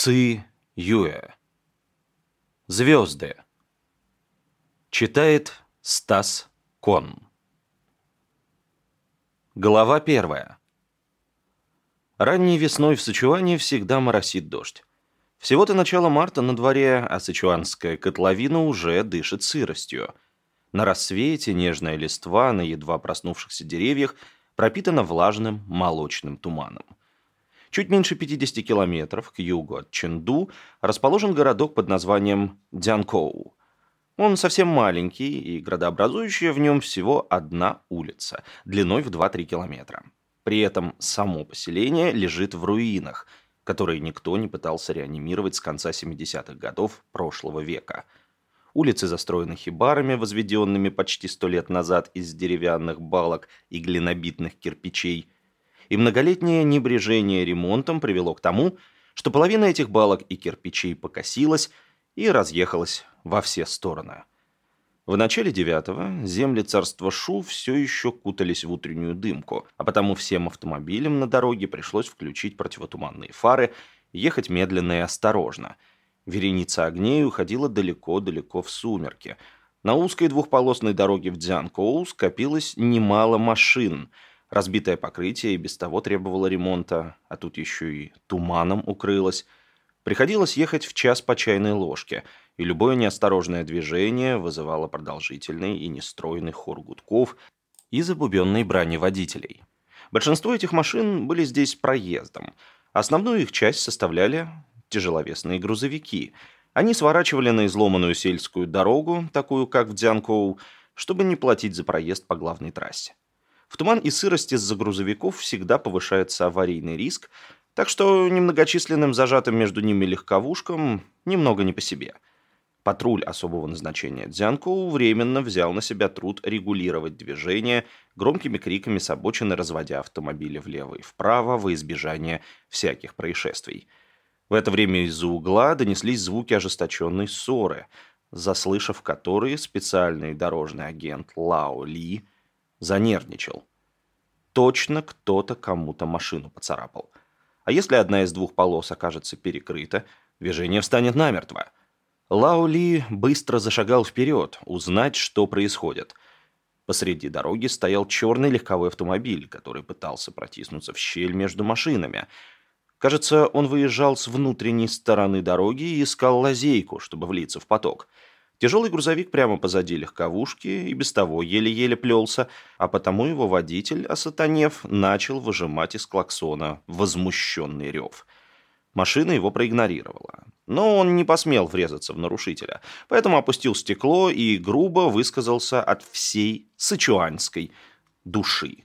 Ци Юэ. Звезды. Читает Стас Кон. Глава первая. Ранней весной в Сычуане всегда моросит дождь. Всего-то начало марта на дворе, а сычуанская котловина уже дышит сыростью. На рассвете нежная листва на едва проснувшихся деревьях пропитана влажным молочным туманом. Чуть меньше 50 километров к югу от Ченду расположен городок под названием Дянкоу. Он совсем маленький, и градообразующая в нем всего одна улица, длиной в 2-3 километра. При этом само поселение лежит в руинах, которые никто не пытался реанимировать с конца 70-х годов прошлого века. Улицы застроены хибарами, возведенными почти сто лет назад из деревянных балок и глинобитных кирпичей – и многолетнее небрежение ремонтом привело к тому, что половина этих балок и кирпичей покосилась и разъехалась во все стороны. В начале девятого земли царства Шу все еще кутались в утреннюю дымку, а потому всем автомобилям на дороге пришлось включить противотуманные фары ехать медленно и осторожно. Вереница огней уходила далеко-далеко в сумерки. На узкой двухполосной дороге в Дзянкоу скопилось немало машин – Разбитое покрытие и без того требовало ремонта, а тут еще и туманом укрылось. Приходилось ехать в час по чайной ложке, и любое неосторожное движение вызывало продолжительный и нестройный хор гудков и забубенной брани водителей. Большинство этих машин были здесь проездом. Основную их часть составляли тяжеловесные грузовики. Они сворачивали на изломанную сельскую дорогу, такую как в Дзянкоу, чтобы не платить за проезд по главной трассе. В туман и сырость из-за грузовиков всегда повышается аварийный риск, так что немногочисленным зажатым между ними легковушкам немного не по себе. Патруль особого назначения Дзянкоу временно взял на себя труд регулировать движение, громкими криками с обочины разводя автомобили влево и вправо во избежание всяких происшествий. В это время из-за угла донеслись звуки ожесточенной ссоры, заслышав которые специальный дорожный агент Лао Ли – Занервничал. Точно кто-то кому-то машину поцарапал. А если одна из двух полос окажется перекрыта, движение встанет намертво. Лао Ли быстро зашагал вперед, узнать, что происходит. Посреди дороги стоял черный легковой автомобиль, который пытался протиснуться в щель между машинами. Кажется, он выезжал с внутренней стороны дороги и искал лазейку, чтобы влиться в поток – Тяжелый грузовик прямо позади легковушки и без того еле-еле плелся, а потому его водитель, осатанев, начал выжимать из клаксона возмущенный рев. Машина его проигнорировала. Но он не посмел врезаться в нарушителя, поэтому опустил стекло и грубо высказался от всей сычуанской души.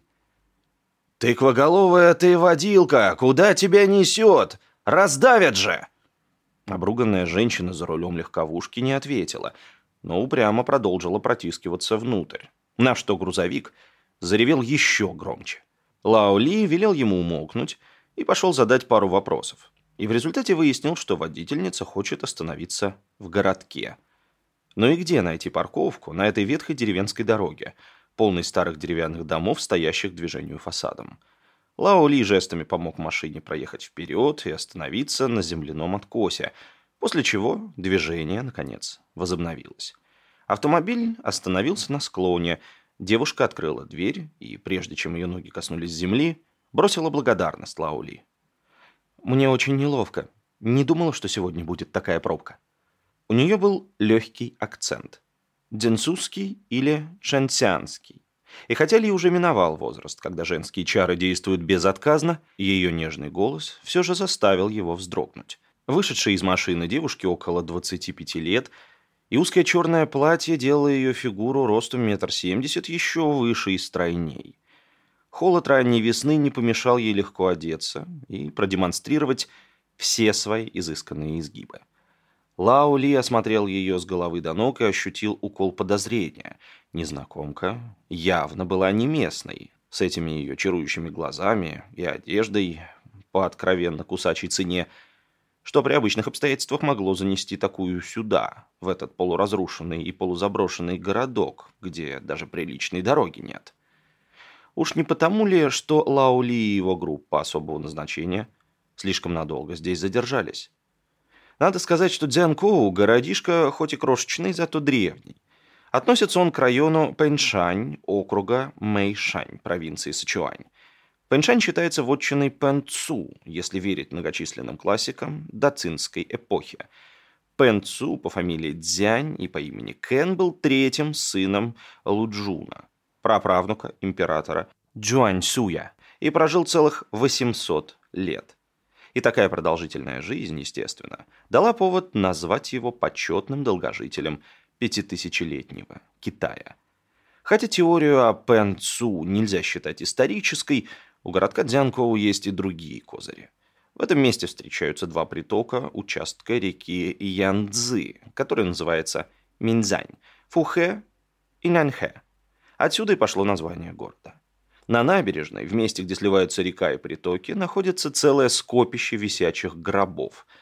«Тыквоголовая ты водилка! Куда тебя несет? Раздавят же!» Обруганная женщина за рулем легковушки не ответила, но упрямо продолжила протискиваться внутрь. На что грузовик заревел еще громче. Лао Ли велел ему умолкнуть и пошел задать пару вопросов. И в результате выяснил, что водительница хочет остановиться в городке. Но ну и где найти парковку на этой ветхой деревенской дороге, полной старых деревянных домов, стоящих движению фасадом? Лао Ли жестами помог машине проехать вперед и остановиться на земляном откосе, после чего движение, наконец, возобновилось. Автомобиль остановился на склоне, девушка открыла дверь и, прежде чем ее ноги коснулись земли, бросила благодарность Лао Ли. «Мне очень неловко. Не думала, что сегодня будет такая пробка». У нее был легкий акцент. Дзенцузский или шэнцянский. И хотя Ли уже миновал возраст, когда женские чары действуют безотказно, ее нежный голос все же заставил его вздрогнуть. Вышедшая из машины девушки около 25 лет, и узкое черное платье делало ее фигуру ростом метр семьдесят еще выше и стройней. Холод ранней весны не помешал ей легко одеться и продемонстрировать все свои изысканные изгибы. Лао Ли осмотрел ее с головы до ног и ощутил укол подозрения. Незнакомка явно была не местной, с этими ее чарующими глазами и одеждой по откровенно кусачей цене, что при обычных обстоятельствах могло занести такую сюда, в этот полуразрушенный и полузаброшенный городок, где даже приличной дороги нет. Уж не потому ли, что Лао Ли и его группа особого назначения слишком надолго здесь задержались? Надо сказать, что Дзянкоу – городишко хоть и крошечный, зато древний. Относится он к району Пэньшань, округа Мэйшань, провинции Сычуань. Пэньшань считается вотчиной Пэнцу, если верить многочисленным классикам дацинской эпохи. Пэнцу по фамилии Дзянь и по имени Кен был третьим сыном Луджуна, праправнука императора Джуаньсуя, и прожил целых 800 лет. И такая продолжительная жизнь, естественно, дала повод назвать его почетным долгожителем – пятитысячелетнего Китая. Хотя теорию о Пэн Цу нельзя считать исторической, у городка Дзянкоу есть и другие козыри. В этом месте встречаются два притока участка реки Янцзы, который называется Минзань, Фухэ и Наньхэ. Отсюда и пошло название города. На набережной, в месте, где сливаются река и притоки, находится целое скопище висячих гробов –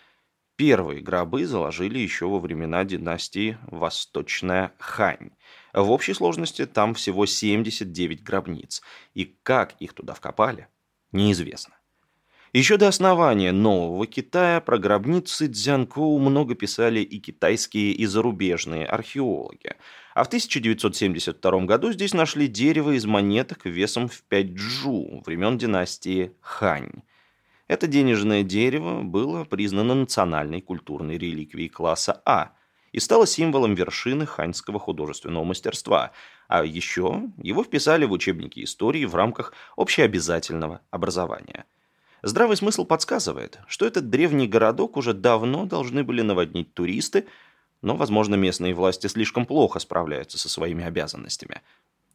Первые гробы заложили еще во времена династии Восточная Хань. В общей сложности там всего 79 гробниц. И как их туда вкопали, неизвестно. Еще до основания Нового Китая про гробницы Цзянкоу много писали и китайские, и зарубежные археологи. А в 1972 году здесь нашли дерево из монеток весом в 5 джу времен династии Хань. Это денежное дерево было признано национальной культурной реликвией класса А и стало символом вершины ханьского художественного мастерства, а еще его вписали в учебники истории в рамках общеобязательного образования. Здравый смысл подсказывает, что этот древний городок уже давно должны были наводнить туристы, но, возможно, местные власти слишком плохо справляются со своими обязанностями.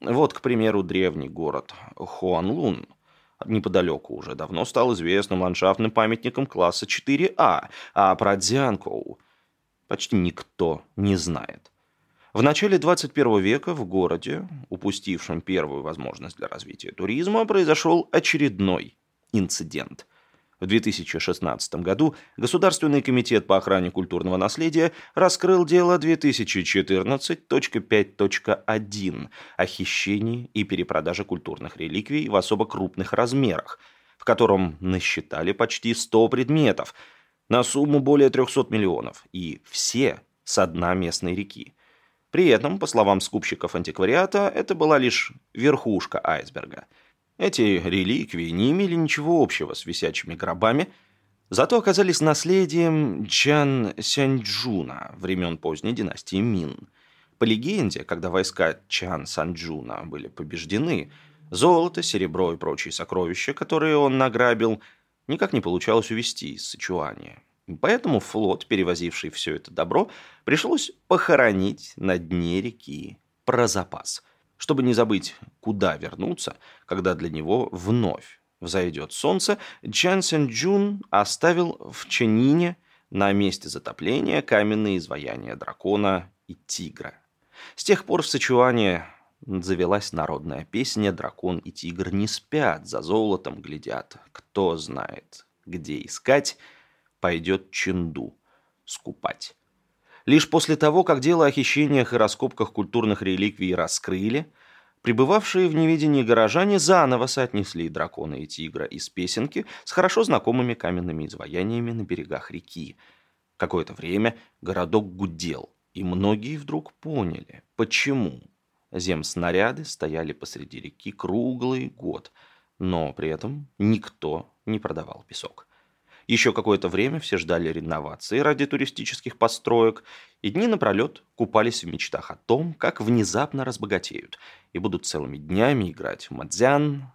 Вот, к примеру, древний город Хуанлун – неподалеку уже давно стал известным ландшафтным памятником класса 4А, а про Дзянкоу почти никто не знает. В начале 21 века в городе, упустившем первую возможность для развития туризма, произошел очередной инцидент – в 2016 году Государственный комитет по охране культурного наследия раскрыл дело 2014.5.1 о хищении и перепродаже культурных реликвий в особо крупных размерах, в котором насчитали почти 100 предметов на сумму более 300 миллионов, и все с дна местной реки. При этом, по словам скупщиков антиквариата, это была лишь верхушка айсберга – эти реликвии не имели ничего общего с висячими гробами, зато оказались наследием Чан Сяньчжуна времен поздней династии Мин. По легенде, когда войска Чан Санджуна были побеждены, золото, серебро и прочие сокровища, которые он награбил, никак не получалось увезти из Сычуани. Поэтому флот, перевозивший все это добро, пришлось похоронить на дне реки про запас – чтобы не забыть, куда вернуться, когда для него вновь взойдет солнце, Чан Сен Джун оставил в Чанине на месте затопления каменные изваяния дракона и тигра. С тех пор в Сычуане завелась народная песня «Дракон и тигр не спят, за золотом глядят. Кто знает, где искать, пойдет Ченду скупать». Лишь после того, как дело о хищениях и раскопках культурных реликвий раскрыли, пребывавшие в неведении горожане заново соотнесли дракона и тигра из песенки с хорошо знакомыми каменными изваяниями на берегах реки. Какое-то время городок гудел, и многие вдруг поняли, почему. Земснаряды стояли посреди реки круглый год, но при этом никто не продавал песок. Еще какое-то время все ждали реновации ради туристических построек, и дни напролет купались в мечтах о том, как внезапно разбогатеют, и будут целыми днями играть в мадзян,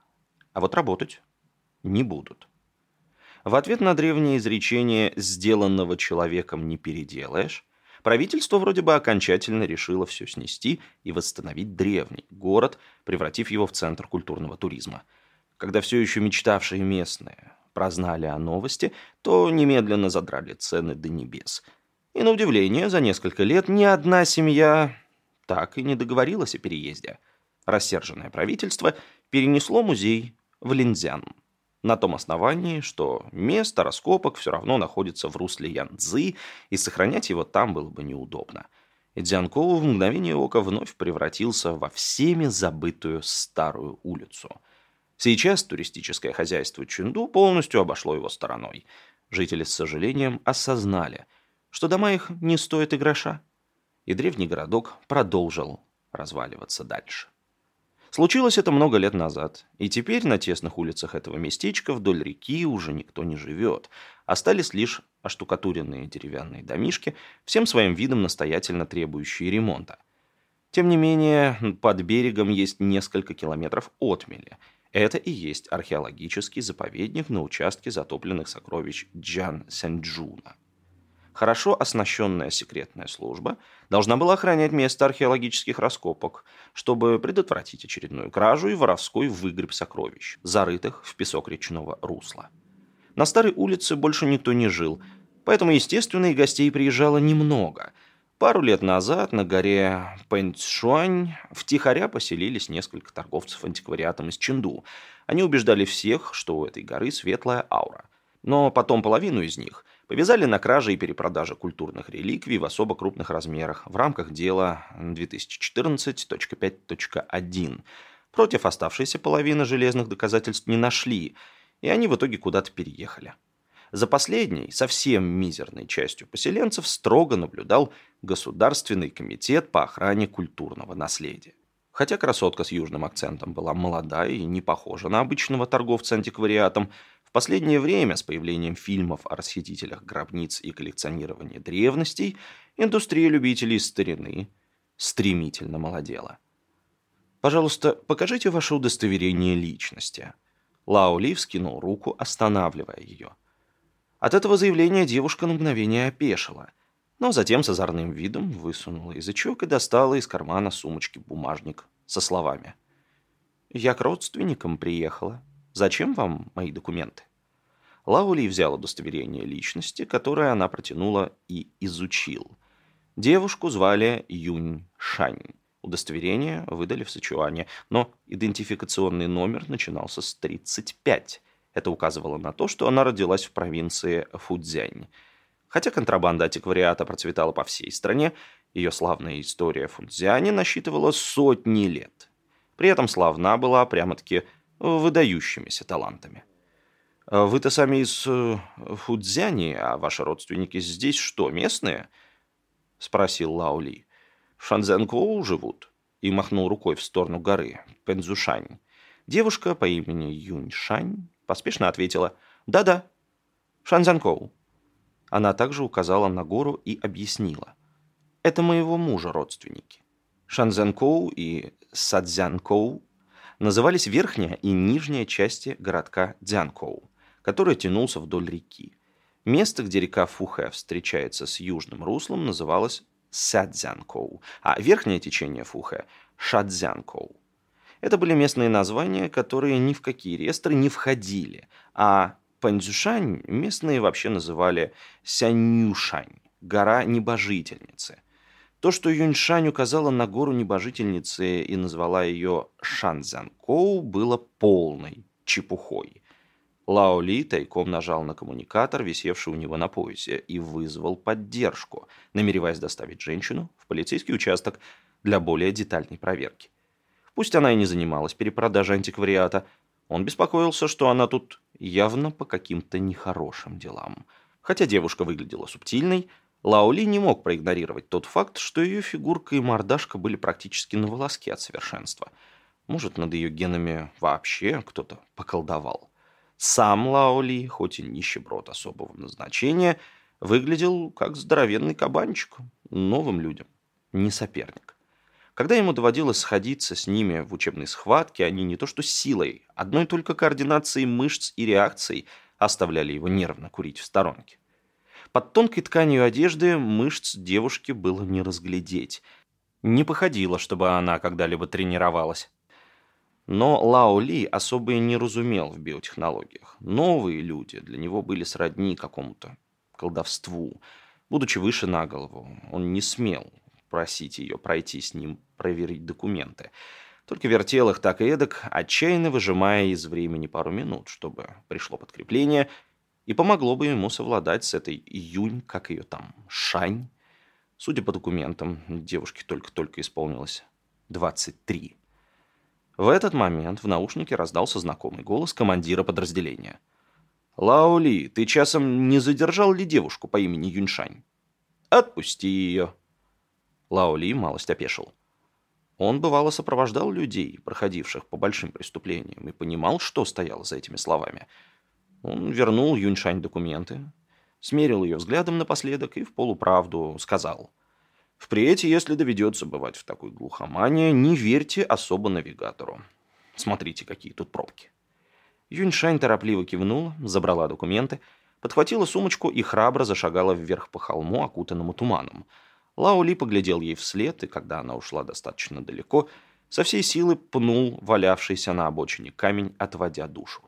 а вот работать не будут. В ответ на древнее изречение «сделанного человеком не переделаешь», правительство вроде бы окончательно решило все снести и восстановить древний город, превратив его в центр культурного туризма. Когда все еще мечтавшие местные прознали о новости, то немедленно задрали цены до небес. И на удивление, за несколько лет ни одна семья так и не договорилась о переезде. Рассерженное правительство перенесло музей в Линзян. На том основании, что место раскопок все равно находится в русле Янцзы, и сохранять его там было бы неудобно. И Дзянкову в мгновение ока вновь превратился во всеми забытую старую улицу – Сейчас туристическое хозяйство Чунду полностью обошло его стороной. Жители с сожалением осознали, что дома их не стоят и гроша. И древний городок продолжил разваливаться дальше. Случилось это много лет назад, и теперь на тесных улицах этого местечка вдоль реки уже никто не живет. Остались лишь оштукатуренные деревянные домишки, всем своим видом настоятельно требующие ремонта. Тем не менее, под берегом есть несколько километров отмели. Это и есть археологический заповедник на участке затопленных сокровищ Джан Сенджуна хорошо оснащенная секретная служба должна была охранять место археологических раскопок, чтобы предотвратить очередную кражу и воровской выгреб сокровищ, зарытых в песок речного русла. На старой улице больше никто не жил, поэтому, естественно, и гостей приезжало немного. Пару лет назад на горе Пэнцшуань втихаря поселились несколько торговцев антиквариатом из Ченду. Они убеждали всех, что у этой горы светлая аура. Но потом половину из них – Повязали на краже и перепродаже культурных реликвий в особо крупных размерах в рамках дела 2014.5.1. Против оставшейся половины железных доказательств не нашли, и они в итоге куда-то переехали. За последней, совсем мизерной частью поселенцев строго наблюдал Государственный комитет по охране культурного наследия. Хотя красотка с южным акцентом была молода и не похожа на обычного торговца антиквариатом, в последнее время с появлением фильмов о расхитителях гробниц и коллекционировании древностей индустрия любителей старины стремительно молодела. «Пожалуйста, покажите ваше удостоверение личности». Лао Ли вскинул руку, останавливая ее. От этого заявления девушка на мгновение опешила, но затем с озорным видом высунула язычок и достала из кармана сумочки бумажник со словами. «Я к родственникам приехала. Зачем вам мои документы? Лаули взял удостоверение личности, которое она протянула и изучил. Девушку звали Юнь Шань. Удостоверение выдали в Сычуане, но идентификационный номер начинался с 35. Это указывало на то, что она родилась в провинции Фудзянь. Хотя контрабанда антиквариата процветала по всей стране, ее славная история Фудзяне насчитывала сотни лет. При этом славна была прямо-таки выдающимися талантами. «Вы-то сами из э, Фудзяни, а ваши родственники здесь что, местные?» — спросил Лао Ли. «В Шанзэнкоу живут?» и махнул рукой в сторону горы, Пензушань. Девушка по имени Юньшань поспешно ответила «Да-да, Шанзянкоу». Она также указала на гору и объяснила. «Это моего мужа родственники. Шанзянкоу и Садзянкоу назывались верхняя и нижняя части городка Дзянкоу, который тянулся вдоль реки. Место, где река Фухэ встречается с южным руслом, называлось Сядзянкоу, а верхнее течение Фухэ – Шадзянкоу. Это были местные названия, которые ни в какие реестры не входили, а Панзюшань местные вообще называли Сянюшань – гора небожительницы – то, что Юньшань указала на гору небожительницы и назвала ее Шанзянкоу, было полной чепухой. Лао Ли тайком нажал на коммуникатор, висевший у него на поясе, и вызвал поддержку, намереваясь доставить женщину в полицейский участок для более детальной проверки. Пусть она и не занималась перепродажей антиквариата, он беспокоился, что она тут явно по каким-то нехорошим делам. Хотя девушка выглядела субтильной, Лаули не мог проигнорировать тот факт, что ее фигурка и мордашка были практически на волоске от совершенства. Может, над ее генами вообще кто-то поколдовал. Сам Лаули, хоть и нищеброд особого назначения, выглядел как здоровенный кабанчик, новым людям, не соперник. Когда ему доводилось сходиться с ними в учебной схватке, они не то что силой, одной только координацией мышц и реакций оставляли его нервно курить в сторонке. Под тонкой тканью одежды мышц девушки было не разглядеть. Не походило, чтобы она когда-либо тренировалась. Но Лао Ли особо и не разумел в биотехнологиях. Новые люди для него были сродни какому-то колдовству. Будучи выше на голову, он не смел просить ее пройти с ним проверить документы. Только вертел их так и эдак, отчаянно выжимая из времени пару минут, чтобы пришло подкрепление – и помогло бы ему совладать с этой июнь, как ее там, Шань. Судя по документам, девушке только-только исполнилось 23. В этот момент в наушнике раздался знакомый голос командира подразделения. «Лао Ли, ты часом не задержал ли девушку по имени Юньшань?» Отпусти ее». Лао Ли малость опешил. Он, бывало, сопровождал людей, проходивших по большим преступлениям, и понимал, что стояло за этими словами. Он вернул Юньшань документы, смерил ее взглядом напоследок и в полуправду сказал. «Впредь, если доведется бывать в такой глухомане, не верьте особо навигатору. Смотрите, какие тут пробки». Юньшань торопливо кивнула, забрала документы, подхватила сумочку и храбро зашагала вверх по холму, окутанному туманом. Лао Ли поглядел ей вслед, и когда она ушла достаточно далеко, со всей силы пнул валявшийся на обочине камень, отводя душу.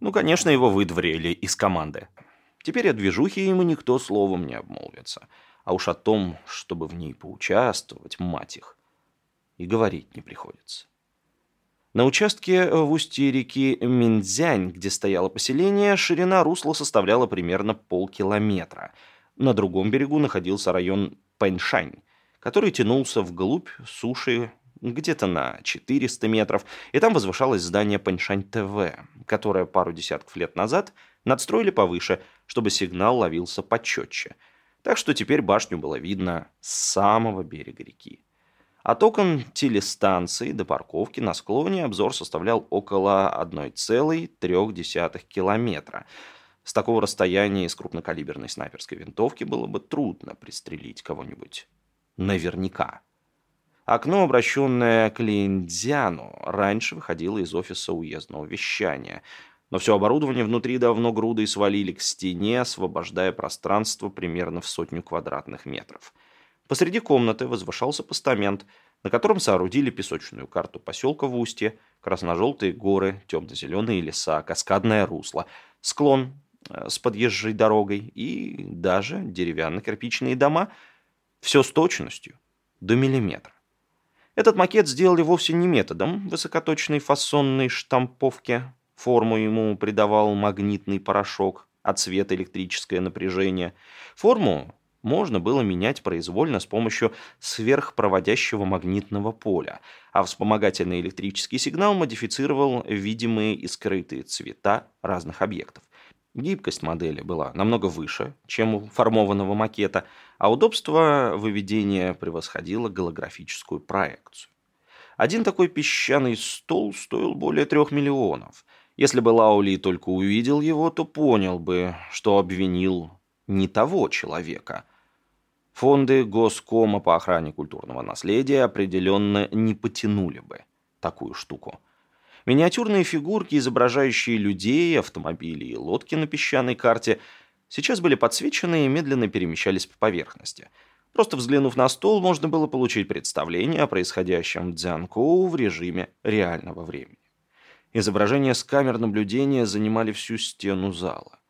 Ну, конечно, его выдворили из команды. Теперь о движухе ему никто словом не обмолвится. А уж о том, чтобы в ней поучаствовать, мать их, и говорить не приходится. На участке в устье реки Миндзянь, где стояло поселение, ширина русла составляла примерно полкилометра. На другом берегу находился район Пэньшань, который тянулся вглубь суши где-то на 400 метров, и там возвышалось здание Пэньшань ТВ, которое пару десятков лет назад надстроили повыше, чтобы сигнал ловился почетче. Так что теперь башню было видно с самого берега реки. От окон телестанции до парковки на склоне обзор составлял около 1,3 километра. С такого расстояния из крупнокалиберной снайперской винтовки было бы трудно пристрелить кого-нибудь. Наверняка. Окно, обращенное к Линдзяну, раньше выходило из офиса уездного вещания. Но все оборудование внутри давно грудой свалили к стене, освобождая пространство примерно в сотню квадратных метров. Посреди комнаты возвышался постамент, на котором соорудили песочную карту поселка в устье, красно-желтые горы, темно-зеленые леса, каскадное русло, склон с подъезжей дорогой и даже деревянно-кирпичные дома. Все с точностью до миллиметра. Этот макет сделали вовсе не методом высокоточной фасонной штамповки. Форму ему придавал магнитный порошок, а цвет электрическое напряжение. Форму можно было менять произвольно с помощью сверхпроводящего магнитного поля, а вспомогательный электрический сигнал модифицировал видимые и скрытые цвета разных объектов. Гибкость модели была намного выше, чем у формованного макета, а удобство выведения превосходило голографическую проекцию. Один такой песчаный стол стоил более трех миллионов. Если бы Лаули только увидел его, то понял бы, что обвинил не того человека. Фонды Госкома по охране культурного наследия определенно не потянули бы такую штуку. Миниатюрные фигурки, изображающие людей, автомобили и лодки на песчаной карте, сейчас были подсвечены и медленно перемещались по поверхности. Просто взглянув на стол, можно было получить представление о происходящем в Дзянкоу в режиме реального времени. Изображения с камер наблюдения занимали всю стену зала.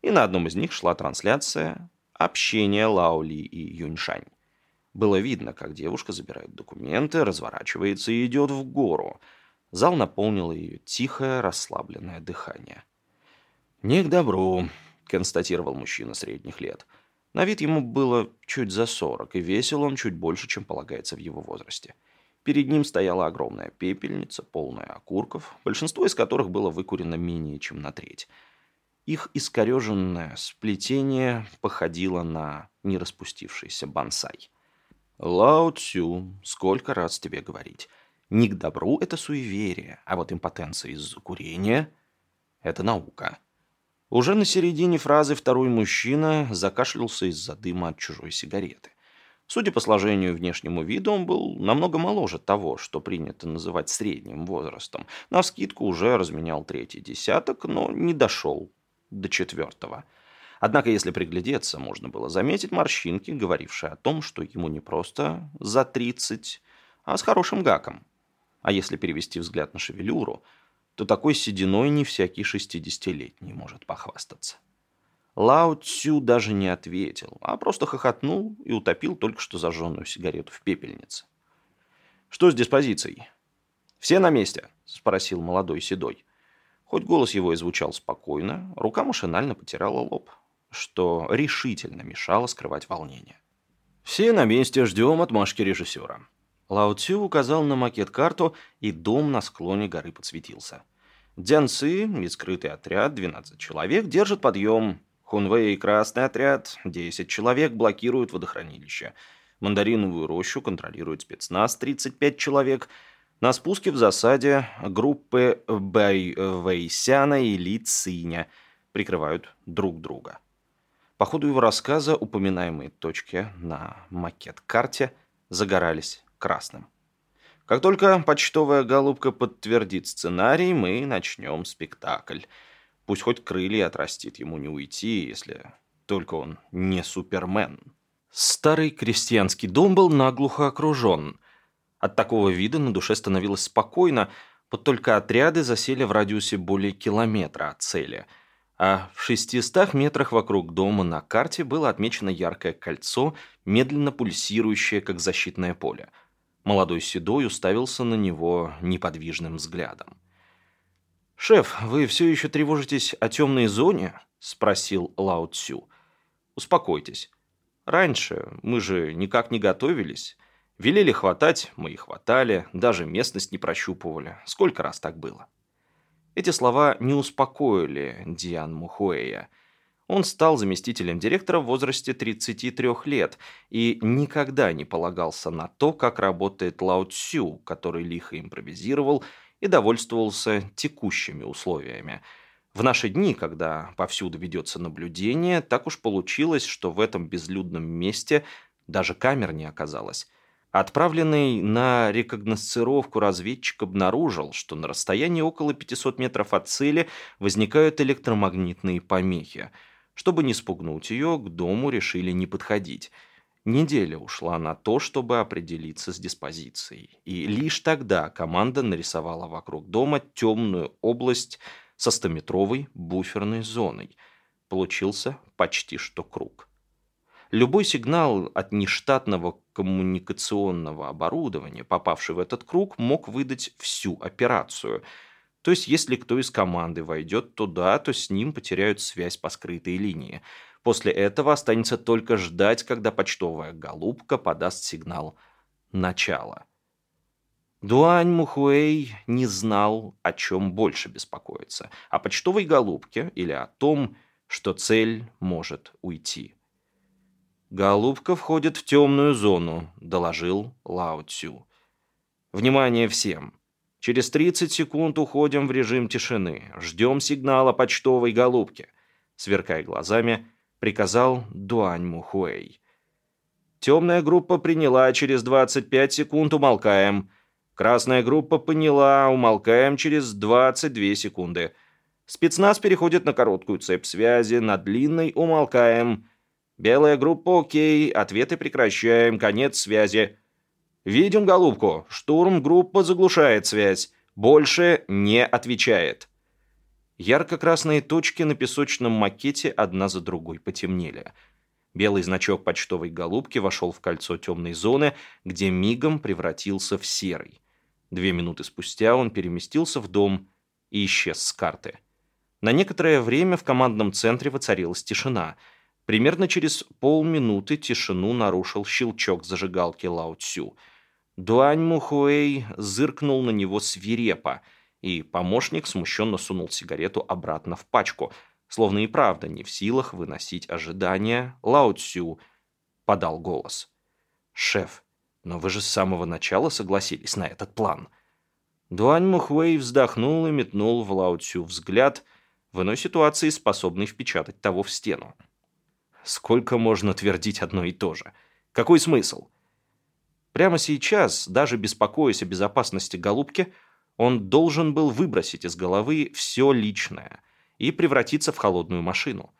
И на одном из них шла трансляция общения Лаоли и Юньшань. Было видно, как девушка забирает документы, разворачивается и идет в гору – Зал наполнило ее тихое, расслабленное дыхание. «Не к добру», — констатировал мужчина средних лет. На вид ему было чуть за сорок, и весил он чуть больше, чем полагается в его возрасте. Перед ним стояла огромная пепельница, полная окурков, большинство из которых было выкурено менее чем на треть. Их искореженное сплетение походило на нераспустившийся бонсай. «Лао Цю, сколько раз тебе говорить?» Не к добру это суеверие, а вот импотенция из-за курения – это наука. Уже на середине фразы второй мужчина закашлялся из-за дыма от чужой сигареты. Судя по сложению и внешнему виду, он был намного моложе того, что принято называть средним возрастом. На скидку уже разменял третий десяток, но не дошел до четвертого. Однако, если приглядеться, можно было заметить морщинки, говорившие о том, что ему не просто за тридцать, а с хорошим гаком. А если перевести взгляд на шевелюру, то такой сединой не всякий шестидесятилетний может похвастаться. Лао Цю даже не ответил, а просто хохотнул и утопил только что зажженную сигарету в пепельнице. «Что с диспозицией?» «Все на месте?» – спросил молодой седой. Хоть голос его и звучал спокойно, рука машинально потирала лоб, что решительно мешало скрывать волнение. «Все на месте, ждем отмашки режиссера», Лао Цю указал на макет-карту, и дом на склоне горы подсветился. Дзянцы и скрытый отряд, 12 человек, держат подъем. Хунвей и Красный отряд, 10 человек блокируют водохранилище. Мандариновую рощу контролирует спецназ, 35 человек. На спуске в засаде группы Бэйвэйсяна и Ли Циня прикрывают друг друга. По ходу его рассказа упоминаемые точки на макет-карте загорались красным. Как только почтовая голубка подтвердит сценарий, мы начнем спектакль. Пусть хоть крылья отрастит, ему не уйти, если только он не супермен. Старый крестьянский дом был наглухо окружен. От такого вида на душе становилось спокойно, вот только отряды засели в радиусе более километра от цели. А в 600 метрах вокруг дома на карте было отмечено яркое кольцо, медленно пульсирующее, как защитное поле. Молодой седой уставился на него неподвижным взглядом. «Шеф, вы все еще тревожитесь о темной зоне?» – спросил Лао Цю. «Успокойтесь. Раньше мы же никак не готовились. Велели хватать, мы и хватали, даже местность не прощупывали. Сколько раз так было?» Эти слова не успокоили Диан Мухуэя. Он стал заместителем директора в возрасте 33 лет и никогда не полагался на то, как работает Лао Цю, который лихо импровизировал и довольствовался текущими условиями. В наши дни, когда повсюду ведется наблюдение, так уж получилось, что в этом безлюдном месте даже камер не оказалось. Отправленный на рекогносцировку разведчик обнаружил, что на расстоянии около 500 метров от цели возникают электромагнитные помехи. Чтобы не спугнуть ее, к дому решили не подходить – Неделя ушла на то, чтобы определиться с диспозицией. И лишь тогда команда нарисовала вокруг дома темную область со стометровой буферной зоной. Получился почти что круг. Любой сигнал от нештатного коммуникационного оборудования, попавший в этот круг, мог выдать всю операцию. То есть, если кто из команды войдет туда, то с ним потеряют связь по скрытой линии – После этого останется только ждать, когда почтовая голубка подаст сигнал «начало». Дуань Мухуэй не знал, о чем больше беспокоиться, о почтовой голубке или о том, что цель может уйти. «Голубка входит в темную зону», — доложил Лао Цю. «Внимание всем! Через 30 секунд уходим в режим тишины. Ждем сигнала почтовой голубки». Сверкая глазами, приказал Дуань Мухуэй. Темная группа приняла, через 25 секунд умолкаем. Красная группа поняла, умолкаем через 22 секунды. Спецназ переходит на короткую цепь связи, на длинной умолкаем. Белая группа окей, ответы прекращаем, конец связи. Видим голубку, штурм группа заглушает связь, больше не отвечает. Ярко-красные точки на песочном макете одна за другой потемнели. Белый значок почтовой голубки вошел в кольцо темной зоны, где мигом превратился в серый. Две минуты спустя он переместился в дом и исчез с карты. На некоторое время в командном центре воцарилась тишина. Примерно через полминуты тишину нарушил щелчок зажигалки Лао Цю. Дуань Мухуэй зыркнул на него свирепо – и помощник смущенно сунул сигарету обратно в пачку, словно и правда не в силах выносить ожидания, Лао Цю подал голос. «Шеф, но вы же с самого начала согласились на этот план». Дуань Мухвей вздохнул и метнул в Лао Цю взгляд, в иной ситуации способный впечатать того в стену. Сколько можно твердить одно и то же? Какой смысл? Прямо сейчас, даже беспокоясь о безопасности голубки, он должен был выбросить из головы все личное и превратиться в холодную машину.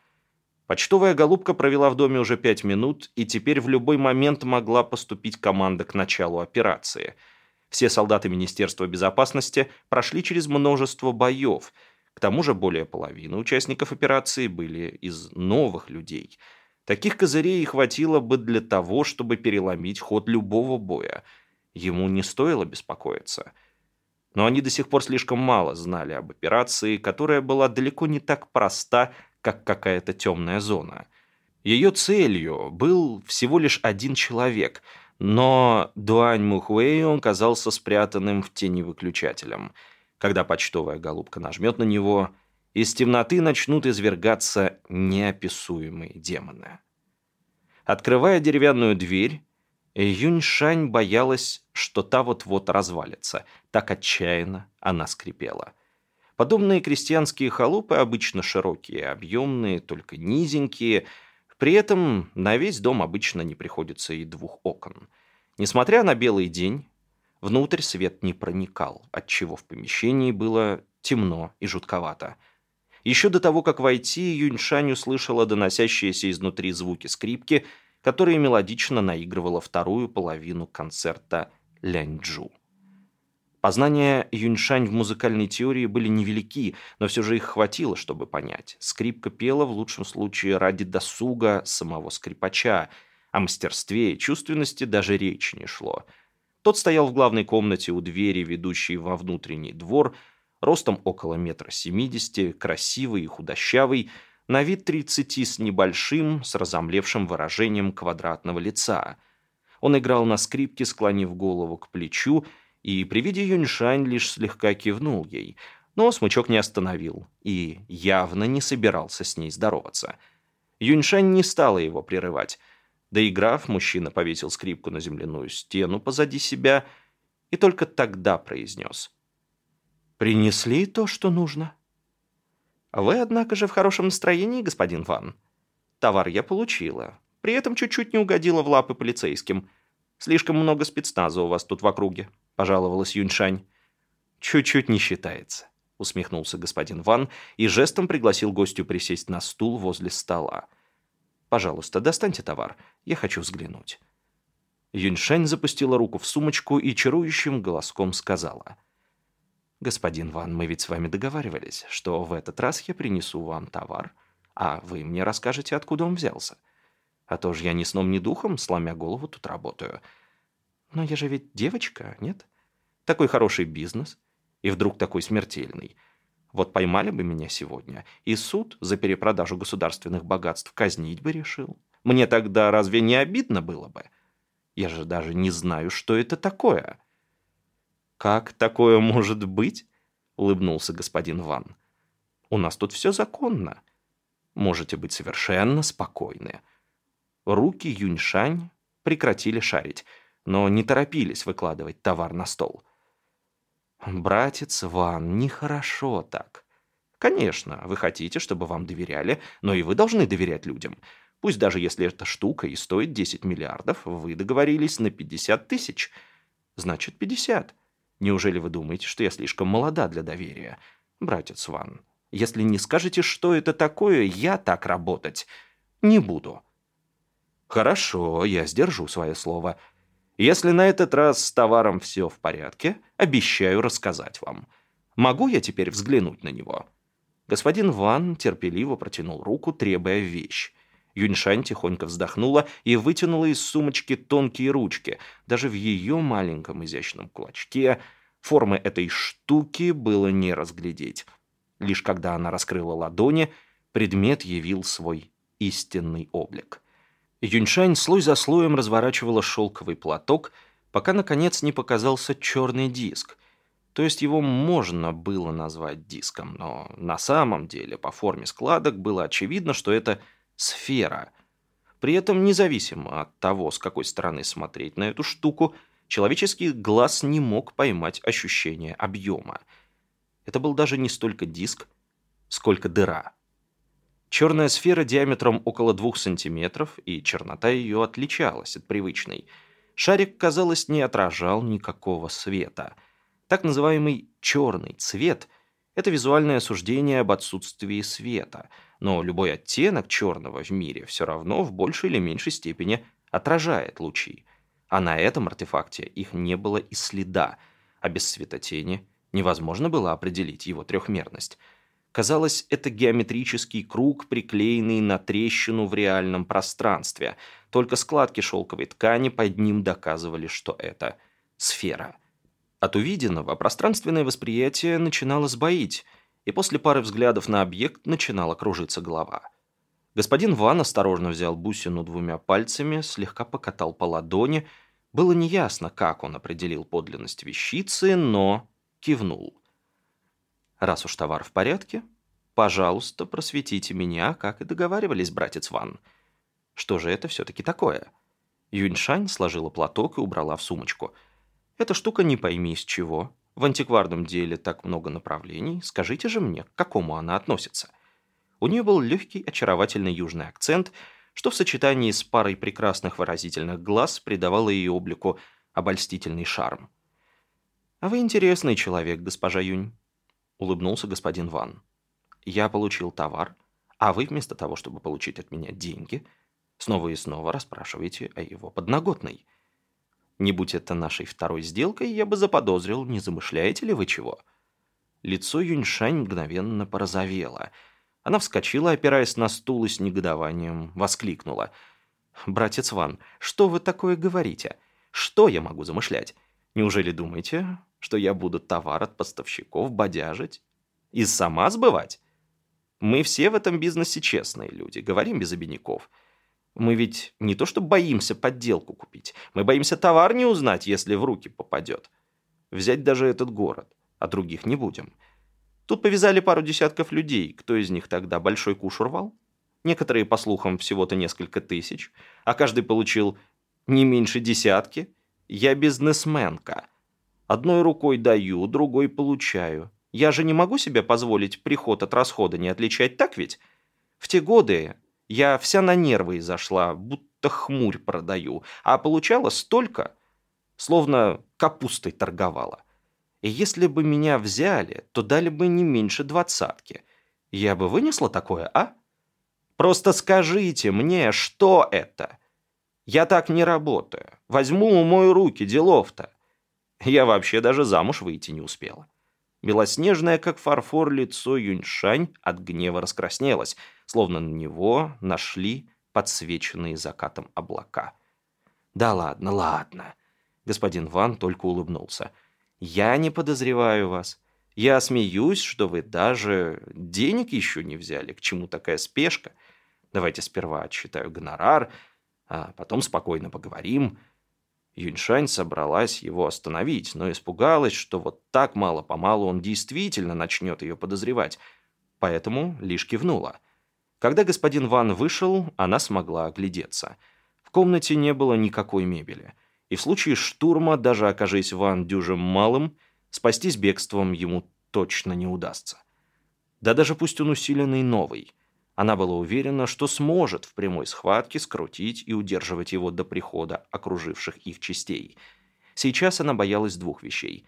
Почтовая голубка провела в доме уже пять минут, и теперь в любой момент могла поступить команда к началу операции. Все солдаты Министерства безопасности прошли через множество боев. К тому же более половины участников операции были из новых людей. Таких козырей хватило бы для того, чтобы переломить ход любого боя. Ему не стоило беспокоиться – но они до сих пор слишком мало знали об операции, которая была далеко не так проста, как какая-то темная зона. Ее целью был всего лишь один человек, но Дуань Мухуэй он казался спрятанным в тени выключателем. Когда почтовая голубка нажмет на него, из темноты начнут извергаться неописуемые демоны. Открывая деревянную дверь, Юньшань боялась, что та вот-вот развалится. Так отчаянно она скрипела. Подобные крестьянские халупы обычно широкие, объемные, только низенькие. При этом на весь дом обычно не приходится и двух окон. Несмотря на белый день, внутрь свет не проникал, отчего в помещении было темно и жутковато. Еще до того, как войти, Юньшань услышала доносящиеся изнутри звуки скрипки – которая мелодично наигрывала вторую половину концерта Ляньчжу. Познания Юньшань в музыкальной теории были невелики, но все же их хватило, чтобы понять. Скрипка пела в лучшем случае ради досуга самого скрипача, о мастерстве и чувственности даже речи не шло. Тот стоял в главной комнате у двери, ведущей во внутренний двор, ростом около метра семидесяти, красивый и худощавый, на вид 30 с небольшим, с разомлевшим выражением квадратного лица. Он играл на скрипке, склонив голову к плечу, и при виде Юньшань лишь слегка кивнул ей, но смычок не остановил и явно не собирался с ней здороваться. Юньшань не стала его прерывать. Доиграв, мужчина повесил скрипку на земляную стену позади себя и только тогда произнес. «Принесли то, что нужно?» Вы, однако же, в хорошем настроении, господин Ван. Товар я получила. При этом чуть-чуть не угодила в лапы полицейским. Слишком много спецназа у вас тут в округе», — пожаловалась Юньшань. «Чуть-чуть не считается», — усмехнулся господин Ван и жестом пригласил гостю присесть на стул возле стола. «Пожалуйста, достаньте товар. Я хочу взглянуть». Юньшань запустила руку в сумочку и чарующим голоском сказала — «Господин Ван, мы ведь с вами договаривались, что в этот раз я принесу вам товар, а вы мне расскажете, откуда он взялся. А то ж я ни сном, ни духом, сломя голову, тут работаю. Но я же ведь девочка, нет? Такой хороший бизнес, и вдруг такой смертельный. Вот поймали бы меня сегодня, и суд за перепродажу государственных богатств казнить бы решил. Мне тогда разве не обидно было бы? Я же даже не знаю, что это такое». «Как такое может быть?» — улыбнулся господин Ван. «У нас тут все законно. Можете быть совершенно спокойны». Руки Юньшань прекратили шарить, но не торопились выкладывать товар на стол. «Братец Ван, нехорошо так. Конечно, вы хотите, чтобы вам доверяли, но и вы должны доверять людям. Пусть даже если эта штука и стоит 10 миллиардов, вы договорились на 50 тысяч. Значит, 50. Неужели вы думаете, что я слишком молода для доверия? Братец Ван, если не скажете, что это такое, я так работать не буду. Хорошо, я сдержу свое слово. Если на этот раз с товаром все в порядке, обещаю рассказать вам. Могу я теперь взглянуть на него?» Господин Ван терпеливо протянул руку, требуя вещь. Юньшань тихонько вздохнула и вытянула из сумочки тонкие ручки. Даже в ее маленьком изящном кулачке формы этой штуки было не разглядеть. Лишь когда она раскрыла ладони, предмет явил свой истинный облик. Юньшань слой за слоем разворачивала шелковый платок, пока, наконец, не показался черный диск. То есть его можно было назвать диском, но на самом деле по форме складок было очевидно, что это – сфера. При этом, независимо от того, с какой стороны смотреть на эту штуку, человеческий глаз не мог поймать ощущение объема. Это был даже не столько диск, сколько дыра. Черная сфера диаметром около двух сантиметров, и чернота ее отличалась от привычной. Шарик, казалось, не отражал никакого света. Так называемый «черный цвет» — это визуальное суждение об отсутствии света — но любой оттенок черного в мире все равно в большей или меньшей степени отражает лучи. А на этом артефакте их не было и следа, а без светотени невозможно было определить его трехмерность. Казалось, это геометрический круг, приклеенный на трещину в реальном пространстве. Только складки шелковой ткани под ним доказывали, что это сфера. От увиденного пространственное восприятие начинало сбоить – и после пары взглядов на объект начинала кружиться голова. Господин Ван осторожно взял бусину двумя пальцами, слегка покатал по ладони. Было неясно, как он определил подлинность вещицы, но кивнул. Раз уж товар в порядке, Пожалуйста, просветите меня, как и договаривались, братец Ван. Что же это все-таки такое? Юньшань сложила платок и убрала в сумочку. Эта штука не пойми с чего. В антикварном деле так много направлений. Скажите же мне, к какому она относится? У нее был легкий, очаровательный южный акцент, что в сочетании с парой прекрасных выразительных глаз придавало ее облику обольстительный шарм. «А вы интересный человек, госпожа Юнь», — улыбнулся господин Ван. «Я получил товар, а вы вместо того, чтобы получить от меня деньги, снова и снова расспрашиваете о его подноготной. Не будь это нашей второй сделкой, я бы заподозрил, не замышляете ли вы чего?» Лицо Юньшань мгновенно порозовело — она вскочила, опираясь на стул и с негодованием воскликнула. «Братец Ван, что вы такое говорите? Что я могу замышлять? Неужели думаете, что я буду товар от поставщиков бодяжить и сама сбывать? Мы все в этом бизнесе честные люди, говорим без обиняков. Мы ведь не то что боимся подделку купить, мы боимся товар не узнать, если в руки попадет. Взять даже этот город, а других не будем». Тут повязали пару десятков людей. Кто из них тогда большой куш урвал? Некоторые, по слухам, всего-то несколько тысяч, а каждый получил не меньше десятки. Я бизнесменка. Одной рукой даю, другой получаю. Я же не могу себе позволить приход от расхода не отличать, так ведь? В те годы я вся на нервы зашла, будто хмурь продаю, а получала столько, словно капустой торговала. И если бы меня взяли, то дали бы не меньше двадцатки. Я бы вынесла такое, а? Просто скажите мне, что это? Я так не работаю. Возьму, умою руки, делов-то. Я вообще даже замуж выйти не успела. Белоснежное, как фарфор, лицо Юньшань от гнева раскраснелось, словно на него нашли подсвеченные закатом облака. «Да ладно, ладно», — господин Ван только улыбнулся. Я не подозреваю вас. Я смеюсь, что вы даже денег еще не взяли. К чему такая спешка? Давайте сперва отсчитаю гонорар, а потом спокойно поговорим». Юньшань собралась его остановить, но испугалась, что вот так мало-помалу он действительно начнет ее подозревать, поэтому лишь кивнула. Когда господин Ван вышел, она смогла оглядеться. В комнате не было никакой мебели – и в случае штурма, даже окажись Ван дюжем малым, спастись бегством ему точно не удастся. Да даже пусть он усиленный новый. Она была уверена, что сможет в прямой схватке скрутить и удерживать его до прихода окруживших их частей. Сейчас она боялась двух вещей.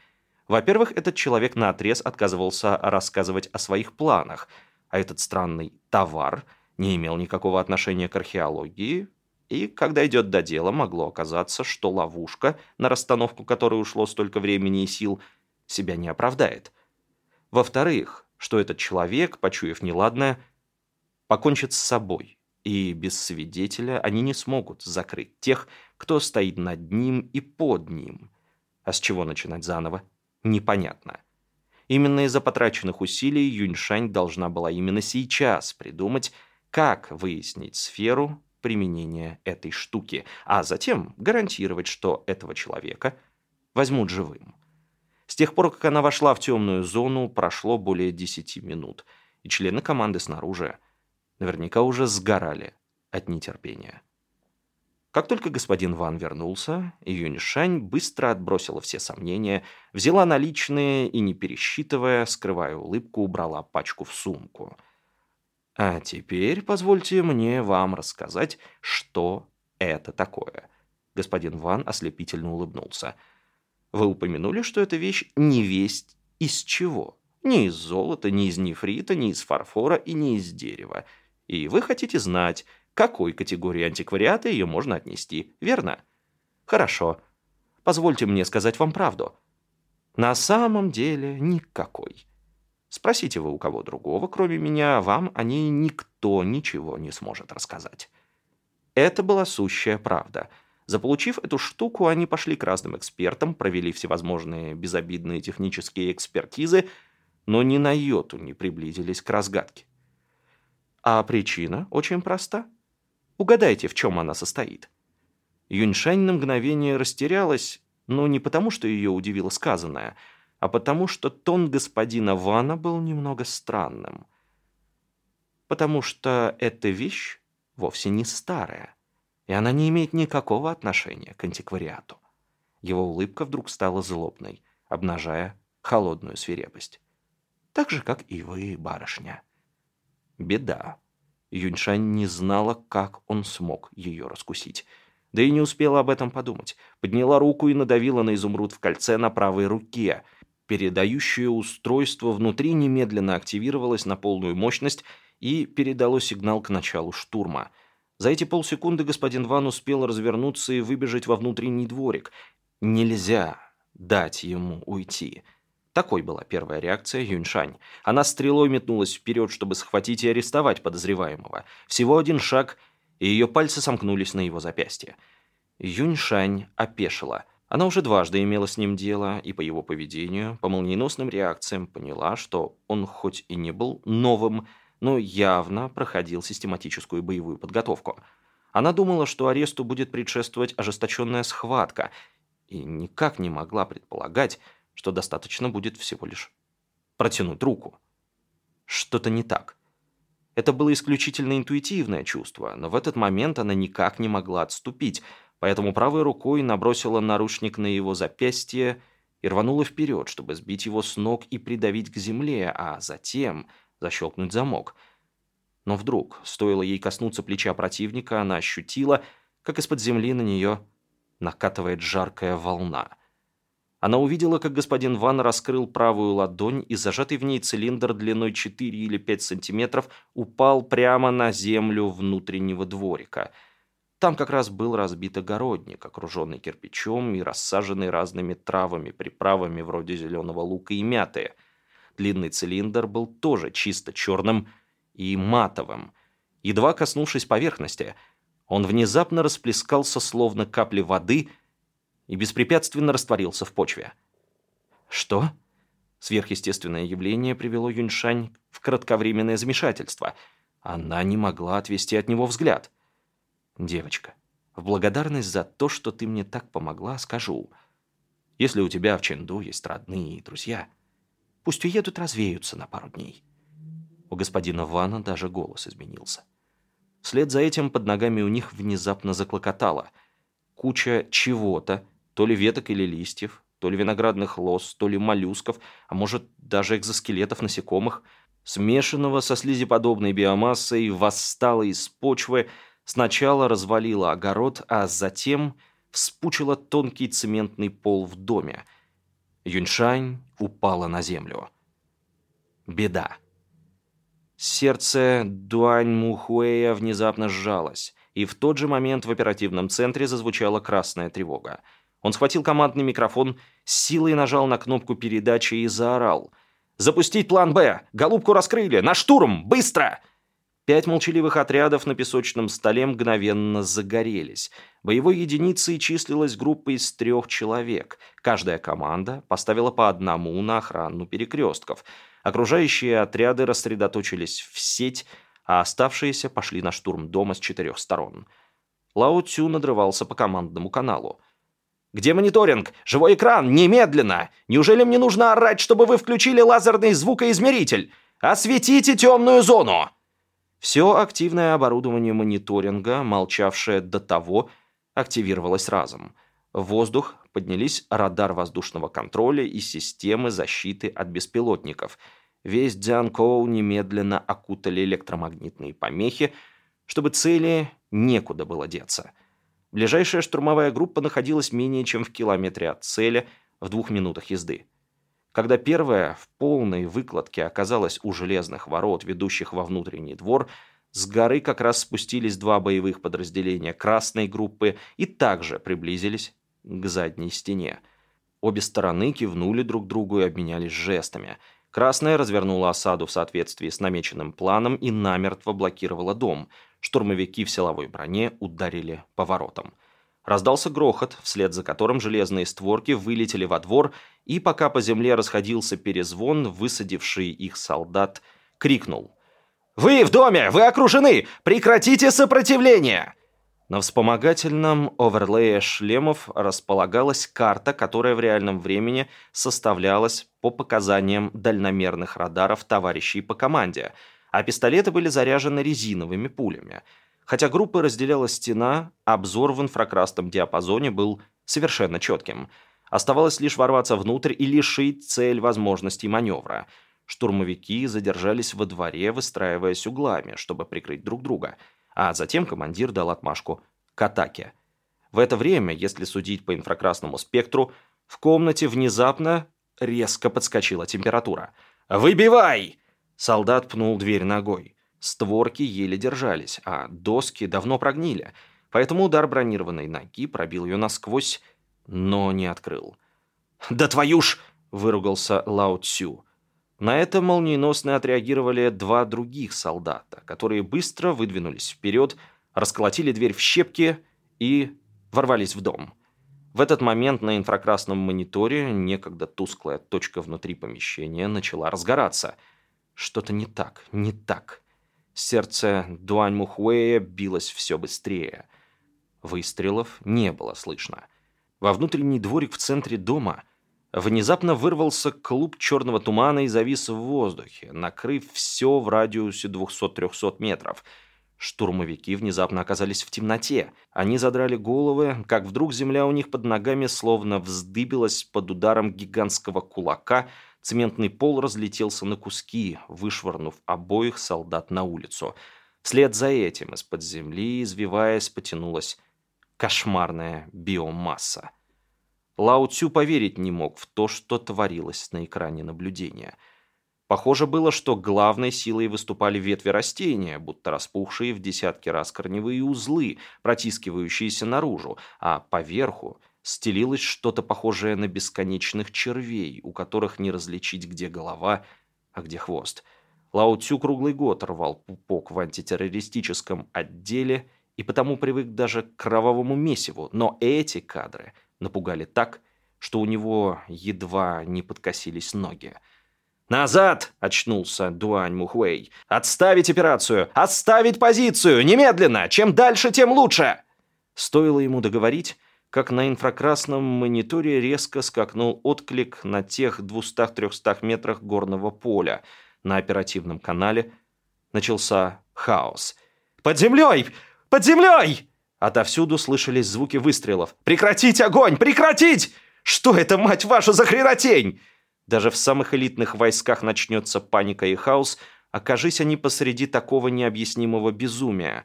Во-первых, этот человек наотрез отказывался рассказывать о своих планах, а этот странный «товар» не имел никакого отношения к археологии, и, когда идет до дела, могло оказаться, что ловушка, на расстановку которой ушло столько времени и сил, себя не оправдает. Во-вторых, что этот человек, почуяв неладное, покончит с собой, и без свидетеля они не смогут закрыть тех, кто стоит над ним и под ним. А с чего начинать заново? Непонятно. Именно из-за потраченных усилий Юньшань должна была именно сейчас придумать, как выяснить сферу, применения этой штуки, а затем гарантировать, что этого человека возьмут живым. С тех пор, как она вошла в темную зону, прошло более 10 минут, и члены команды снаружи наверняка уже сгорали от нетерпения. Как только господин Ван вернулся, Юнишань быстро отбросила все сомнения, взяла наличные и, не пересчитывая, скрывая улыбку, убрала пачку в сумку – а теперь позвольте мне вам рассказать, что это такое. Господин Ван ослепительно улыбнулся. Вы упомянули, что эта вещь не весть из чего. Ни из золота, ни из нефрита, ни из фарфора и ни из дерева. И вы хотите знать, к какой категории антиквариата ее можно отнести, верно? Хорошо. Позвольте мне сказать вам правду. На самом деле никакой. Спросите вы у кого другого, кроме меня, вам о ней никто ничего не сможет рассказать. Это была сущая правда. Заполучив эту штуку, они пошли к разным экспертам, провели всевозможные безобидные технические экспертизы, но ни на йоту не приблизились к разгадке. А причина очень проста. Угадайте, в чем она состоит. Юньшань на мгновение растерялась, но не потому, что ее удивило сказанное – а потому что тон господина Вана был немного странным. потому что эта вещь вовсе не старая, и она не имеет никакого отношения к антиквариату. Его улыбка вдруг стала злобной, обнажая холодную свирепость. Так же, как и вы, барышня. Беда. Юньшань не знала, как он смог ее раскусить. Да и не успела об этом подумать. Подняла руку и надавила на изумруд в кольце на правой руке. Передающее устройство внутри немедленно активировалось на полную мощность и передало сигнал к началу штурма. За эти полсекунды господин Ван успел развернуться и выбежать во внутренний дворик. Нельзя дать ему уйти. Такой была первая реакция Юньшань. Она стрелой метнулась вперед, чтобы схватить и арестовать подозреваемого. Всего один шаг, и ее пальцы сомкнулись на его запястье. Юньшань опешила. Она уже дважды имела с ним дело, и по его поведению, по молниеносным реакциям поняла, что он хоть и не был новым, но явно проходил систематическую боевую подготовку. Она думала, что аресту будет предшествовать ожесточенная схватка, и никак не могла предполагать, что достаточно будет всего лишь протянуть руку. Что-то не так. Это было исключительно интуитивное чувство, но в этот момент она никак не могла отступить, поэтому правой рукой набросила наручник на его запястье и рванула вперед, чтобы сбить его с ног и придавить к земле, а затем защелкнуть замок. Но вдруг, стоило ей коснуться плеча противника, она ощутила, как из-под земли на нее накатывает жаркая волна. Она увидела, как господин Ван раскрыл правую ладонь, и зажатый в ней цилиндр длиной 4 или 5 сантиметров упал прямо на землю внутреннего дворика. Там как раз был разбит огородник, окруженный кирпичом и рассаженный разными травами, приправами вроде зеленого лука и мяты. Длинный цилиндр был тоже чисто черным и матовым. Едва коснувшись поверхности – он внезапно расплескался, словно капли воды, и беспрепятственно растворился в почве. «Что?» Сверхъестественное явление привело Юньшань в кратковременное замешательство. Она не могла отвести от него взгляд. «Девочка, в благодарность за то, что ты мне так помогла, скажу. Если у тебя в Ченду есть родные и друзья, пусть уедут развеются на пару дней». У господина Вана даже голос изменился. Вслед за этим под ногами у них внезапно заклокотало. Куча чего-то, то ли веток или листьев, то ли виноградных лоз, то ли моллюсков, а может даже экзоскелетов насекомых, смешанного со слизеподобной биомассой, восстала из почвы, сначала развалила огород, а затем вспучила тонкий цементный пол в доме. Юньшань упала на землю. Беда. Сердце Дуань Мухуэя внезапно сжалось, и в тот же момент в оперативном центре зазвучала красная тревога. Он схватил командный микрофон, с силой нажал на кнопку передачи и заорал. «Запустить план «Б»! Голубку раскрыли! На штурм! Быстро!» Пять молчаливых отрядов на песочном столе мгновенно загорелись. Боевой единицей числилась группа из трех человек. Каждая команда поставила по одному на охрану перекрестков – Окружающие отряды рассредоточились в сеть, а оставшиеся пошли на штурм дома с четырех сторон. Лао Цю надрывался по командному каналу. «Где мониторинг? Живой экран! Немедленно! Неужели мне нужно орать, чтобы вы включили лазерный звукоизмеритель? Осветите темную зону!» Все активное оборудование мониторинга, молчавшее до того, активировалось разом. В воздух поднялись радар воздушного контроля и системы защиты от беспилотников. Весь Дзянкоу немедленно окутали электромагнитные помехи, чтобы цели некуда было деться. Ближайшая штурмовая группа находилась менее чем в километре от цели, в двух минутах езды. Когда первая в полной выкладке оказалась у железных ворот, ведущих во внутренний двор, с горы как раз спустились два боевых подразделения красной группы и также приблизились к задней стене. Обе стороны кивнули друг другу и обменялись жестами. Красная развернула осаду в соответствии с намеченным планом и намертво блокировала дом. Штурмовики в силовой броне ударили по воротам. Раздался грохот, вслед за которым железные створки вылетели во двор, и пока по земле расходился перезвон, высадивший их солдат крикнул. «Вы в доме! Вы окружены! Прекратите сопротивление!» На вспомогательном оверлее шлемов располагалась карта, которая в реальном времени составлялась по показаниям дальномерных радаров товарищей по команде. А пистолеты были заряжены резиновыми пулями. Хотя группы разделяла стена, обзор в инфракрасном диапазоне был совершенно четким. Оставалось лишь ворваться внутрь и лишить цель возможностей маневра. Штурмовики задержались во дворе, выстраиваясь углами, чтобы прикрыть друг друга. А затем командир дал отмашку к атаке. В это время, если судить по инфракрасному спектру, в комнате внезапно резко подскочила температура. «Выбивай!» Солдат пнул дверь ногой. Створки еле держались, а доски давно прогнили, поэтому удар бронированной ноги пробил ее насквозь, но не открыл. «Да твою ж!» – выругался Лао Цю. На это молниеносно отреагировали два других солдата, которые быстро выдвинулись вперед, расколотили дверь в щепки и ворвались в дом. В этот момент на инфракрасном мониторе некогда тусклая точка внутри помещения начала разгораться. Что-то не так, не так. Сердце Дуань Мухуэя билось все быстрее. Выстрелов не было слышно. Во внутренний дворик в центре дома внезапно вырвался клуб черного тумана и завис в воздухе, накрыв все в радиусе 200-300 метров – Штурмовики внезапно оказались в темноте. Они задрали головы, как вдруг земля у них под ногами словно вздыбилась под ударом гигантского кулака, цементный пол разлетелся на куски, вышвырнув обоих солдат на улицу. Вслед за этим из-под земли, извиваясь, потянулась кошмарная биомасса. Лао Цю поверить не мог в то, что творилось на экране наблюдения – Похоже было, что главной силой выступали ветви растения, будто распухшие в десятки раз корневые узлы, протискивающиеся наружу, а поверху стелилось что-то похожее на бесконечных червей, у которых не различить, где голова, а где хвост. Лао Цю круглый год рвал пупок в антитеррористическом отделе и потому привык даже к кровавому месиву, но эти кадры напугали так, что у него едва не подкосились ноги. «Назад!» – очнулся Дуань Мухуэй. «Отставить операцию! Отставить позицию! Немедленно! Чем дальше, тем лучше!» Стоило ему договорить, как на инфракрасном мониторе резко скакнул отклик на тех 200-300 метрах горного поля. На оперативном канале начался хаос. «Под землей! Под землей!» Отовсюду слышались звуки выстрелов. «Прекратить огонь! Прекратить! Что это, мать вашу, за хренотень?» Даже в самых элитных войсках начнется паника и хаос, окажись они посреди такого необъяснимого безумия.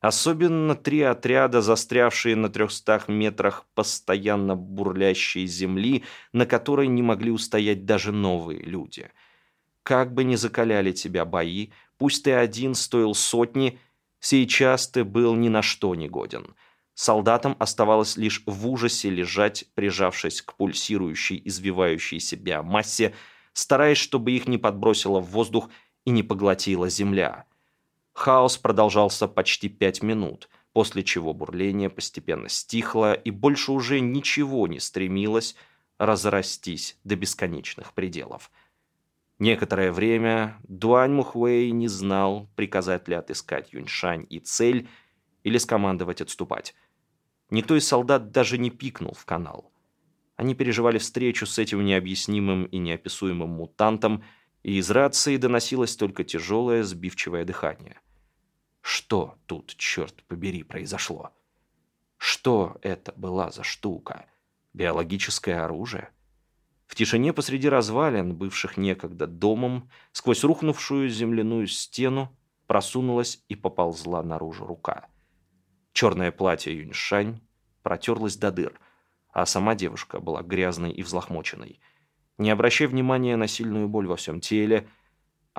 Особенно три отряда, застрявшие на трехстах метрах постоянно бурлящей земли, на которой не могли устоять даже новые люди. Как бы ни закаляли тебя бои, пусть ты один стоил сотни, сейчас ты был ни на что не годен. Солдатам оставалось лишь в ужасе лежать, прижавшись к пульсирующей, извивающейся биомассе, стараясь, чтобы их не подбросило в воздух и не поглотила земля. Хаос продолжался почти пять минут, после чего бурление постепенно стихло и больше уже ничего не стремилось разрастись до бесконечных пределов. Некоторое время Дуань Мухуэй не знал, приказать ли отыскать Юньшань и цель, или скомандовать отступать. Никто из солдат даже не пикнул в канал. Они переживали встречу с этим необъяснимым и неописуемым мутантом, и из рации доносилось только тяжелое сбивчивое дыхание. Что тут, черт побери, произошло? Что это была за штука? Биологическое оружие? В тишине посреди развалин, бывших некогда домом, сквозь рухнувшую земляную стену, просунулась и поползла наружу рука — Черное платье Юньшань протерлось до дыр, а сама девушка была грязной и взлохмоченной. Не обращая внимания на сильную боль во всем теле,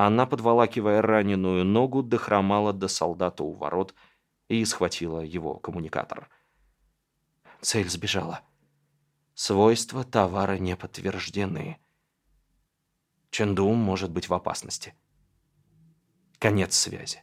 она, подволакивая раненую ногу, дохромала до солдата у ворот и схватила его коммуникатор. Цель сбежала. Свойства товара не подтверждены. Чендум может быть в опасности. Конец связи.